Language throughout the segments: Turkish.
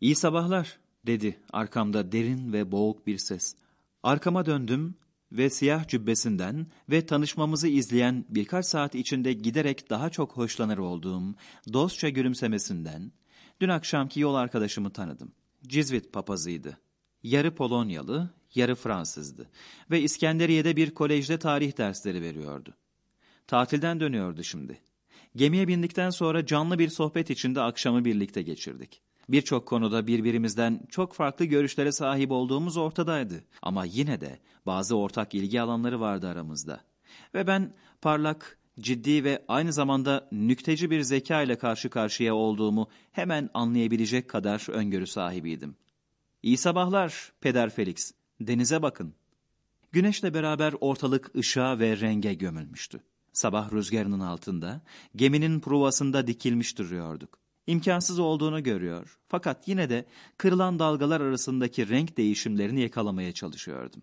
İyi sabahlar, dedi arkamda derin ve boğuk bir ses. Arkama döndüm ve siyah cübbesinden ve tanışmamızı izleyen birkaç saat içinde giderek daha çok hoşlanır olduğum dostça gülümsemesinden dün akşamki yol arkadaşımı tanıdım. Cizvit papazıydı. Yarı Polonyalı, yarı Fransızdı ve İskenderiye'de bir kolejde tarih dersleri veriyordu. Tatilden dönüyordu şimdi. Gemiye bindikten sonra canlı bir sohbet içinde akşamı birlikte geçirdik. Birçok konuda birbirimizden çok farklı görüşlere sahip olduğumuz ortadaydı. Ama yine de bazı ortak ilgi alanları vardı aramızda. Ve ben parlak, ciddi ve aynı zamanda nükteci bir zeka ile karşı karşıya olduğumu hemen anlayabilecek kadar öngörü sahibiydim. İyi sabahlar Peder Felix. Denize bakın. Güneşle beraber ortalık ışığa ve renge gömülmüştü. Sabah rüzgarının altında, geminin pruvasında dikilmiş duruyorduk. İmkansız olduğunu görüyor. Fakat yine de kırılan dalgalar arasındaki renk değişimlerini yakalamaya çalışıyordum.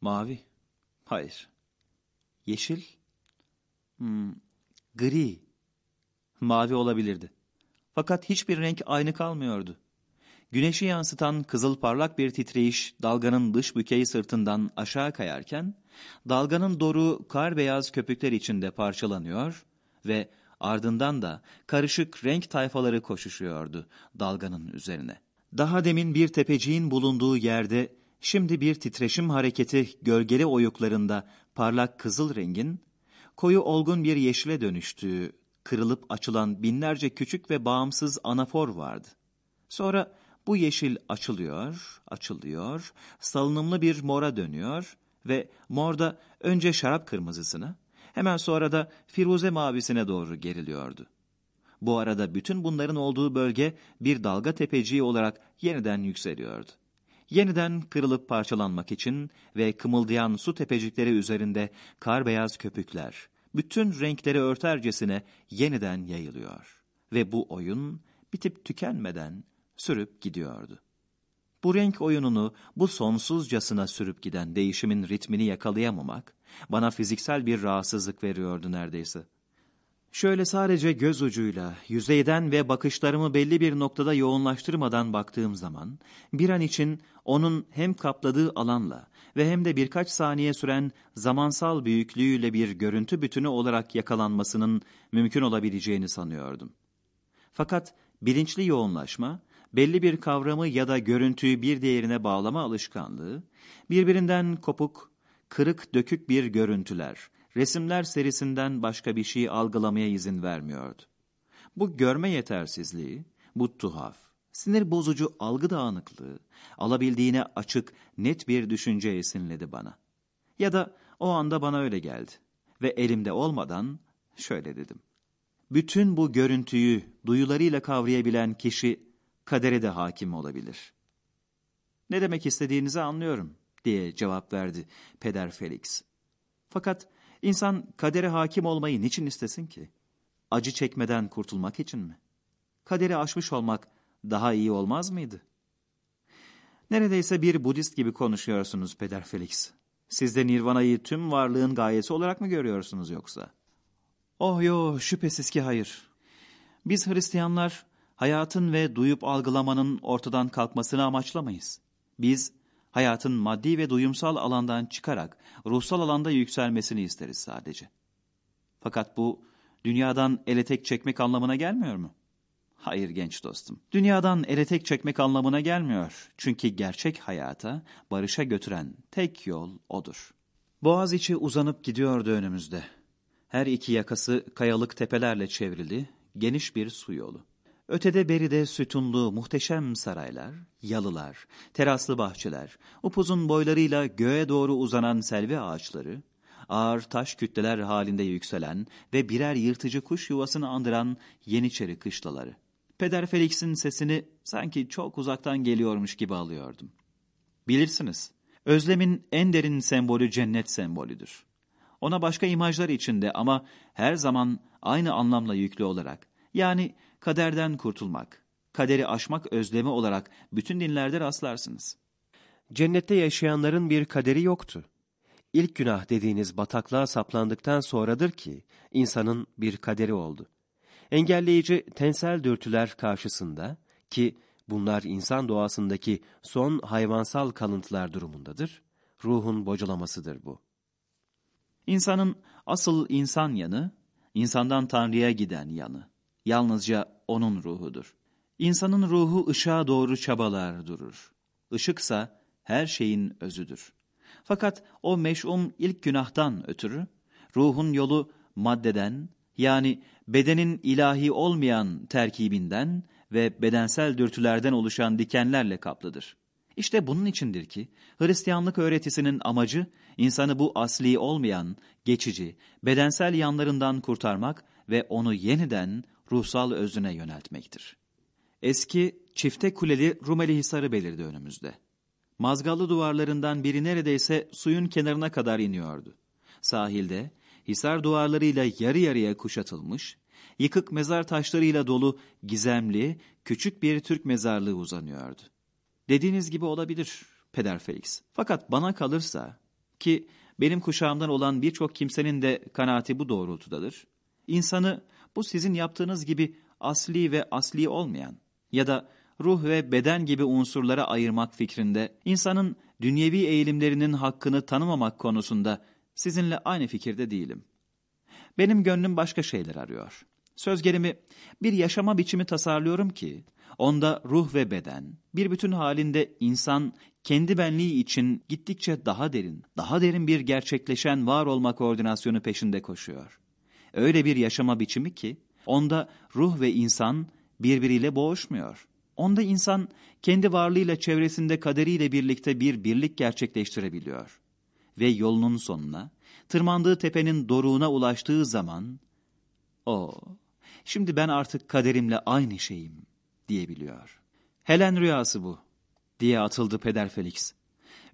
Mavi. Hayır. Yeşil. Hmm. Gri. Mavi olabilirdi. Fakat hiçbir renk aynı kalmıyordu. Güneşi yansıtan kızıl parlak bir titreyiş dalganın dış bükeyi sırtından aşağı kayarken, dalganın doru kar beyaz köpükler içinde parçalanıyor ve ardından da karışık renk tayfaları koşuşuyordu dalganın üzerine. Daha demin bir tepeciğin bulunduğu yerde şimdi bir titreşim hareketi gölgeli oyuklarında parlak kızıl rengin, koyu olgun bir yeşile dönüştüğü, kırılıp açılan binlerce küçük ve bağımsız anafor vardı. Sonra bu yeşil açılıyor, açılıyor, salınımlı bir mora dönüyor ve morda önce şarap kırmızısına, hemen sonra da firuze mavisine doğru geriliyordu. Bu arada bütün bunların olduğu bölge bir dalga tepeciği olarak yeniden yükseliyordu. Yeniden kırılıp parçalanmak için ve kımıldayan su tepecikleri üzerinde kar beyaz köpükler, bütün renkleri örtercesine yeniden yayılıyor. Ve bu oyun bitip tükenmeden sürüp gidiyordu. Bu renk oyununu bu sonsuzcasına sürüp giden değişimin ritmini yakalayamamak bana fiziksel bir rahatsızlık veriyordu neredeyse. Şöyle sadece göz ucuyla, yüzeyden ve bakışlarımı belli bir noktada yoğunlaştırmadan baktığım zaman, bir an için onun hem kapladığı alanla ve hem de birkaç saniye süren zamansal büyüklüğüyle bir görüntü bütünü olarak yakalanmasının mümkün olabileceğini sanıyordum. Fakat bilinçli yoğunlaşma, belli bir kavramı ya da görüntüyü bir diğerine bağlama alışkanlığı, birbirinden kopuk, kırık dökük bir görüntüler, resimler serisinden başka bir şey algılamaya izin vermiyordu. Bu görme yetersizliği, bu tuhaf, sinir bozucu algı dağınıklığı, alabildiğine açık, net bir düşünce esinledi bana. Ya da o anda bana öyle geldi ve elimde olmadan şöyle dedim. Bütün bu görüntüyü duyularıyla kavrayabilen kişi kadere de hakim olabilir. Ne demek istediğinizi anlıyorum diye cevap verdi Peder Felix. Fakat insan kadere hakim olmayı niçin istesin ki? Acı çekmeden kurtulmak için mi? Kaderi aşmış olmak daha iyi olmaz mıydı? Neredeyse bir Budist gibi konuşuyorsunuz Peder Felix. Siz de Nirvana'yı tüm varlığın gayesi olarak mı görüyorsunuz yoksa? Oh yo şüphesiz ki hayır. Biz Hristiyanlar hayatın ve duyup algılamanın ortadan kalkmasını amaçlamayız. Biz hayatın maddi ve duyumsal alandan çıkarak ruhsal alanda yükselmesini isteriz sadece. Fakat bu dünyadan ele tek çekmek anlamına gelmiyor mu? Hayır genç dostum. Dünyadan ele tek çekmek anlamına gelmiyor. Çünkü gerçek hayata, barışa götüren tek yol odur. Boğaz içi uzanıp gidiyordu önümüzde. Her iki yakası kayalık tepelerle çevrili, geniş bir su yolu. Ötede beride sütunlu muhteşem saraylar, yalılar, teraslı bahçeler, upuzun boylarıyla göğe doğru uzanan selvi ağaçları, ağır taş kütleler halinde yükselen ve birer yırtıcı kuş yuvasını andıran Yeniçeri kışlaları. Peder Felix'in sesini sanki çok uzaktan geliyormuş gibi alıyordum. Bilirsiniz, özlemin en derin sembolü cennet sembolüdür. Ona başka imajlar içinde ama her zaman aynı anlamla yüklü olarak, yani kaderden kurtulmak, kaderi aşmak özlemi olarak bütün dinlerde rastlarsınız. Cennette yaşayanların bir kaderi yoktu. İlk günah dediğiniz bataklığa saplandıktan sonradır ki insanın bir kaderi oldu. Engelleyici tensel dürtüler karşısında ki Bunlar insan doğasındaki son hayvansal kalıntılar durumundadır. Ruhun bocalamasıdır bu. İnsanın asıl insan yanı, insandan Tanrı'ya giden yanı. Yalnızca onun ruhudur. İnsanın ruhu ışığa doğru çabalar durur. Işıksa her şeyin özüdür. Fakat o meş'um ilk günahtan ötürü, ruhun yolu maddeden, yani bedenin ilahi olmayan terkibinden ve bedensel dürtülerden oluşan dikenlerle kaplıdır. İşte bunun içindir ki Hristiyanlık öğretisinin amacı insanı bu asli olmayan, geçici, bedensel yanlarından kurtarmak ve onu yeniden ruhsal özüne yöneltmektir. Eski çifte kuleli Rumeli Hisarı belirdi önümüzde. Mazgallı duvarlarından biri neredeyse suyun kenarına kadar iniyordu. Sahilde hisar duvarlarıyla yarı yarıya kuşatılmış, yıkık mezar taşlarıyla dolu gizemli, küçük bir Türk mezarlığı uzanıyordu. Dediğiniz gibi olabilir Peder Felix. Fakat bana kalırsa ki benim kuşağımdan olan birçok kimsenin de kanaati bu doğrultudadır. İnsanı bu sizin yaptığınız gibi asli ve asli olmayan ya da ruh ve beden gibi unsurlara ayırmak fikrinde insanın dünyevi eğilimlerinin hakkını tanımamak konusunda sizinle aynı fikirde değilim. Benim gönlüm başka şeyler arıyor. Söz gelimi bir yaşama biçimi tasarlıyorum ki onda ruh ve beden bir bütün halinde insan kendi benliği için gittikçe daha derin, daha derin bir gerçekleşen var olma koordinasyonu peşinde koşuyor. Öyle bir yaşama biçimi ki onda ruh ve insan birbiriyle boğuşmuyor. Onda insan kendi varlığıyla çevresinde kaderiyle birlikte bir birlik gerçekleştirebiliyor. Ve yolunun sonuna, tırmandığı tepenin doruğuna ulaştığı zaman, o, şimdi ben artık kaderimle aynı şeyim diyebiliyor. Helen rüyası bu, diye atıldı Peder Felix.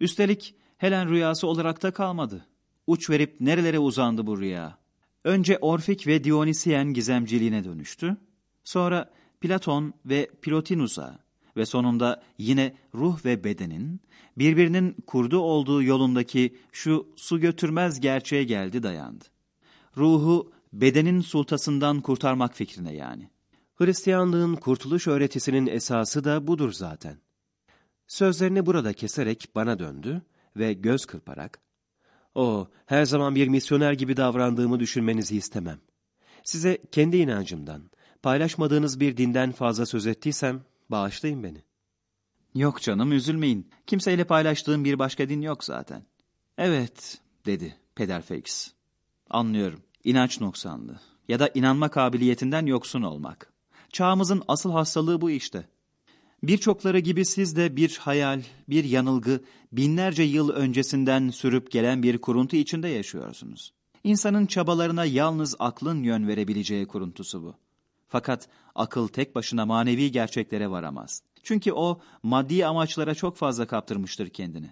Üstelik Helen rüyası olarak da kalmadı. Uç verip nerelere uzandı bu rüya? Önce Orfik ve Dionisiyen gizemciliğine dönüştü. Sonra Platon ve Plotinus'a ve sonunda yine ruh ve bedenin birbirinin kurdu olduğu yolundaki şu su götürmez gerçeğe geldi dayandı. Ruhu bedenin sultasından kurtarmak fikrine yani. Hristiyanlığın kurtuluş öğretisinin esası da budur zaten. Sözlerini burada keserek bana döndü ve göz kırparak, ''O, her zaman bir misyoner gibi davrandığımı düşünmenizi istemem. Size kendi inancımdan, paylaşmadığınız bir dinden fazla söz ettiysem bağışlayın beni. Yok canım üzülmeyin. Kimseyle paylaştığım bir başka din yok zaten. Evet dedi Peder Felix. Anlıyorum. İnanç noksanlı ya da inanma kabiliyetinden yoksun olmak. Çağımızın asıl hastalığı bu işte. Birçokları gibi siz de bir hayal, bir yanılgı, binlerce yıl öncesinden sürüp gelen bir kuruntu içinde yaşıyorsunuz. İnsanın çabalarına yalnız aklın yön verebileceği kuruntusu bu. Fakat akıl tek başına manevi gerçeklere varamaz. Çünkü o maddi amaçlara çok fazla kaptırmıştır kendini.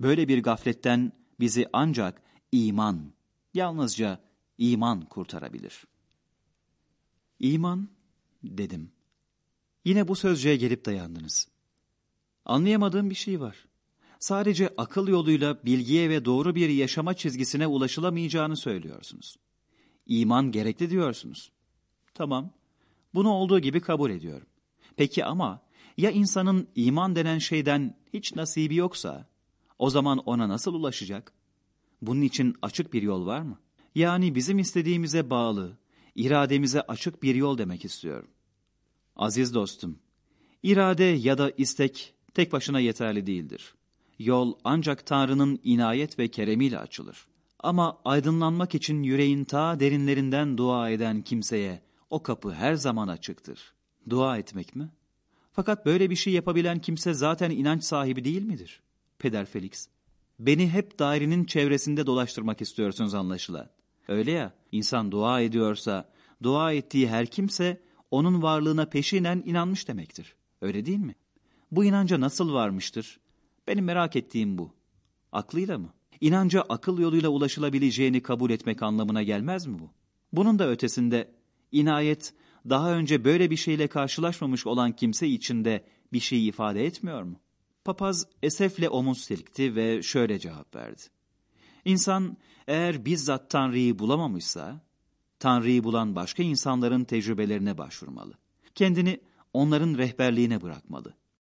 Böyle bir gafletten bizi ancak iman, yalnızca iman kurtarabilir. İman, dedim. Yine bu sözcüğe gelip dayandınız. Anlayamadığım bir şey var. Sadece akıl yoluyla bilgiye ve doğru bir yaşama çizgisine ulaşılamayacağını söylüyorsunuz. İman gerekli diyorsunuz. Tamam, bunu olduğu gibi kabul ediyorum. Peki ama ya insanın iman denen şeyden hiç nasibi yoksa o zaman ona nasıl ulaşacak? Bunun için açık bir yol var mı? Yani bizim istediğimize bağlı, irademize açık bir yol demek istiyorum. Aziz dostum, irade ya da istek tek başına yeterli değildir. Yol ancak Tanrı'nın inayet ve keremiyle açılır. Ama aydınlanmak için yüreğin ta derinlerinden dua eden kimseye o kapı her zaman açıktır. Dua etmek mi? Fakat böyle bir şey yapabilen kimse zaten inanç sahibi değil midir? Peder Felix. Beni hep dairenin çevresinde dolaştırmak istiyorsunuz anlaşılan. Öyle ya, insan dua ediyorsa, dua ettiği her kimse onun varlığına peşinen inanmış demektir. Öyle değil mi? Bu inanca nasıl varmıştır? Benim merak ettiğim bu. Aklıyla mı? İnanca akıl yoluyla ulaşılabileceğini kabul etmek anlamına gelmez mi bu? Bunun da ötesinde İnayet daha önce böyle bir şeyle karşılaşmamış olan kimse için de bir şey ifade etmiyor mu? Papaz esefle omuz silkti ve şöyle cevap verdi. İnsan eğer bizzat Tanrı'yı bulamamışsa, Tanrı'yı bulan başka insanların tecrübelerine başvurmalı. Kendini onların rehberliğine bırakmalı.